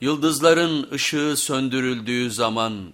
Yıldızların ışığı söndürüldüğü zaman